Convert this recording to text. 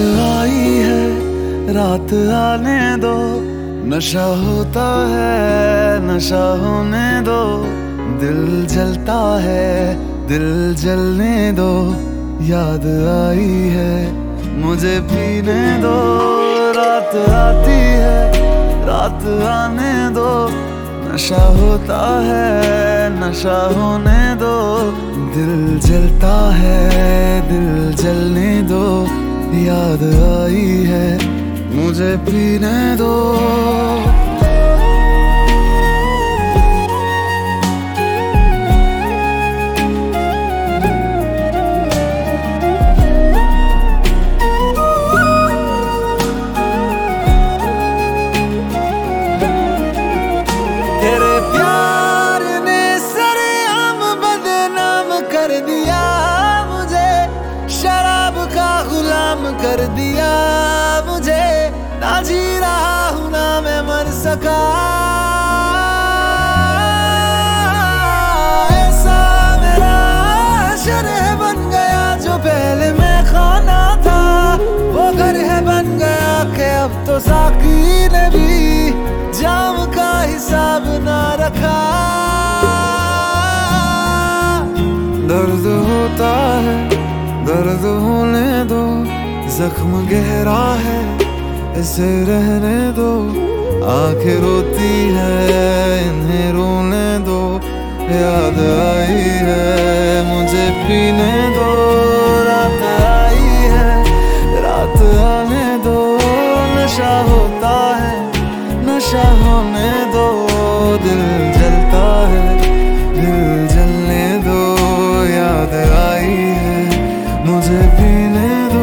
आई है, रात आने दो। नशा होता है, नशा होने दो। दिल जलता है, दिल जलने दो। याद आई है, मुझे पीने दो। रात आती है, रात आने दो। नशा होता है, नशा होने दो। दिल जलता है, दिल जलने दो। याद आई है मुझे पीने दो। कर दिया मुझे। ना जी रहा हूँ, ना मैं मर सका। ऐसा मेरा बन गया जो पहले मैं खाना था। वो घर है, बन गया अब तो साकी ने भी जाम का हिसाब ना रखा। दर्द होता है, दर्द दो जख्म गहरा है इसे रहने दो। आँखें रोती है, इन्हें रोने दो। याद आई है, मुझे पीने दो। रात आई है, रात आने दो। नशा होता है, नशा होने दो। दिल जलता है, दिल जलने दो। याद आई है, मुझे पीने दो।